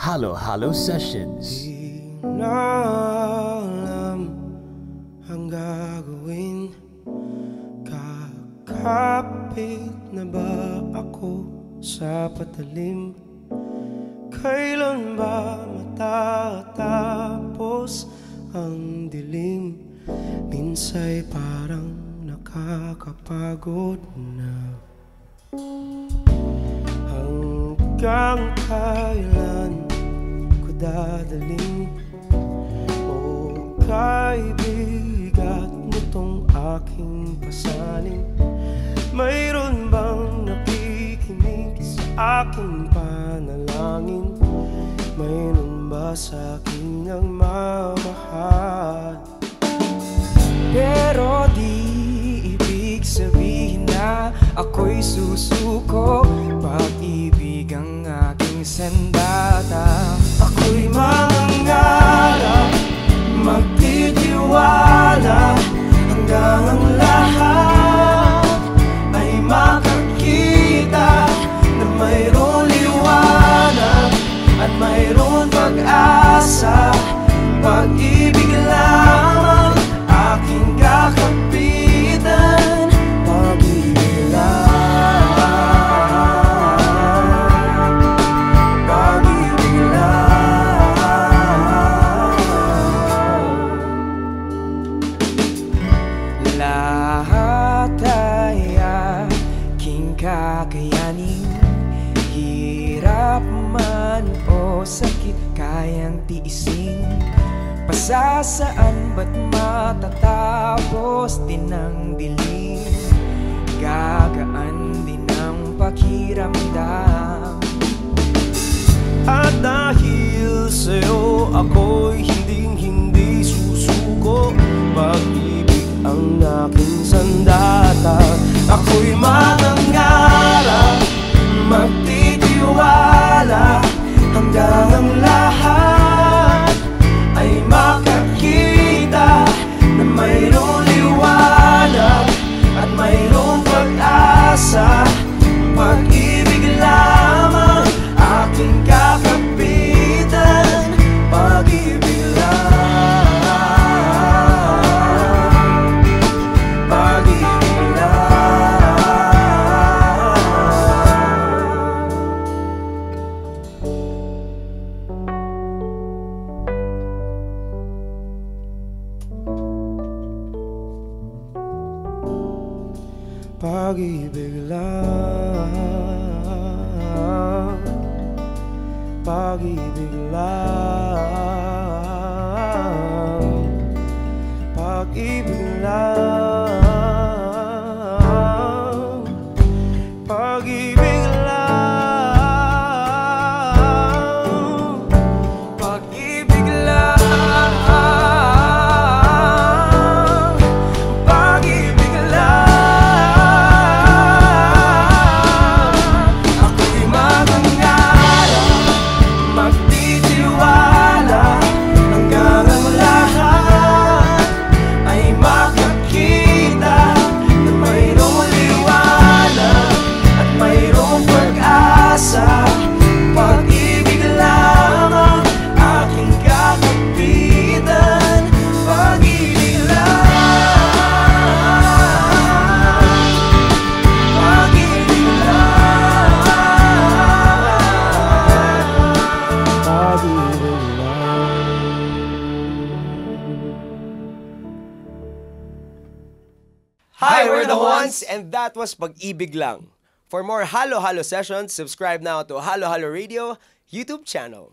Halo Halo Sessions. Di na alam ang gagawin Kakapit na ba ako sa patalim? Kailan ba matatapos ang dilim? Minsa'y parang nakakapagod na Hanggang kailan ko dadaling O kaibigat nitong aking pasanin. Mayroon bang nakikinig sa aking panalangin? Mayroon ba sa akin ang mamahal kakayanin Hirap man o sakit kayang tiisin. Pasasaan ba't matatapos din ang dilim? Gagaan din ang pakiramdam. At dahil sa'yo ako'y hinding hindi susuko. Pag-ibig ang aking sandata Ako'y mangangarap Hanggang ang lahat Ay makakita Na mayroon liwanag At mayroon pag-asa. Pag-ibig Pag-ibig lang. Pag-ibig lang. Pag-ibig ones, and that was Pag-ibig Lang. For more Halo Halo sessions, subscribe now to Halo Halo Radio YouTube channel.